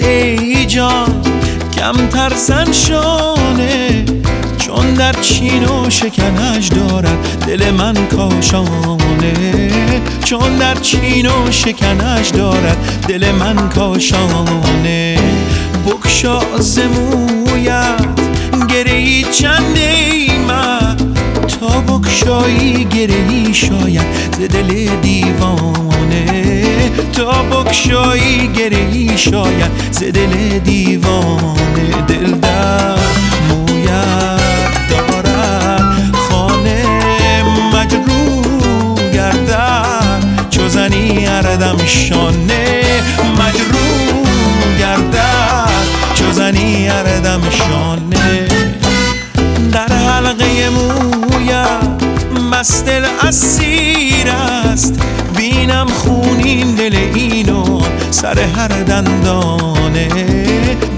ای جان کمتر شانه چون در چین و شکنش دارد دل من کاشانه. چون در چین و شکنش دارد دل من کاشانه. بکشا زمویت گری چند من تا بکشایی گری شاید ز دل دیوانه. تا بکشایی گری شاید. ز دل دیوانه دل در مویت دارد. خانه مجروح گردد. چو زنی اردم شانه مجروح گردد. چو زنی اردم شانه. در حلقه مویت مست دل اسیر است. بینم خونین دل اینو سر هر دندانه.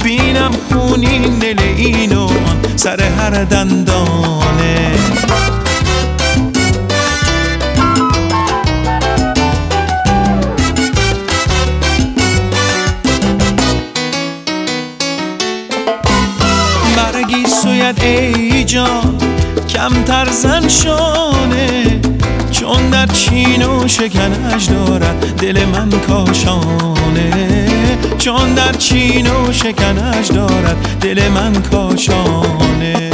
بینم خونین دل اینو سر هر دندانه. برگی سوید ای جان. کمتر زن شانه چون در چین و شکنش دارد دل من کاشانه. چون در چین و شکنش دارد دل من کاشانه.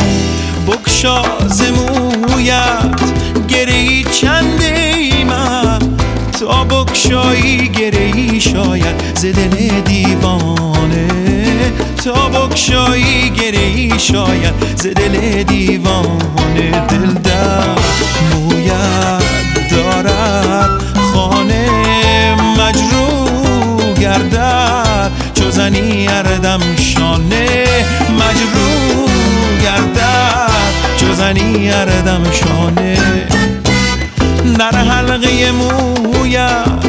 بکشا زمویت گری چند من تا بکشایی گری شاید ز دل دیوانه. تا بکشایی گری شاید ز دل دیوانه. چو زنی اردم شانه مجروح گردد. چو زنی اردم شانه. در حلقه مویت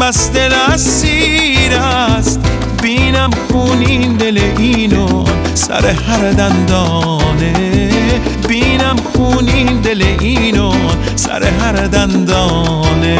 بس دل اسیر است. بینم خونین دل اینو سر هر دندانه. بینم خونین دل اینو سر هر دندانه.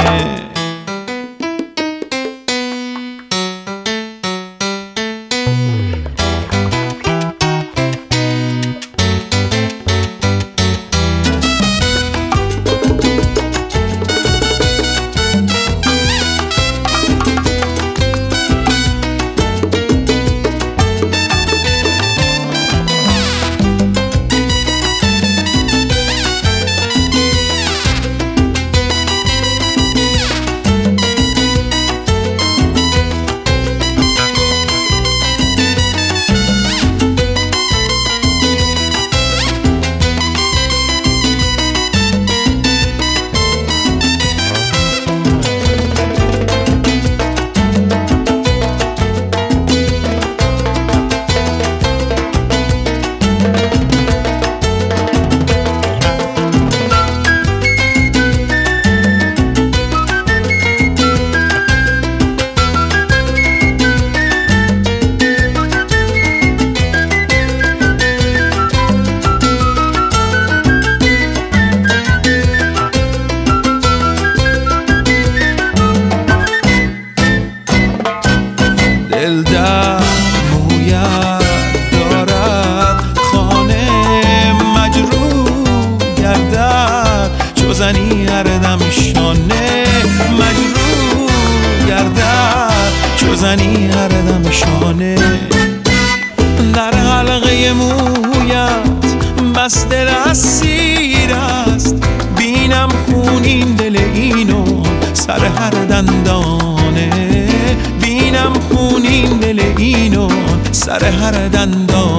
گردد چو زنی اردم شانه در حلقه مویت بس دل اسیر است. بینم خونین دل اینو سر هر دندانه. بینم خونین دل اینو سر هر دندانه.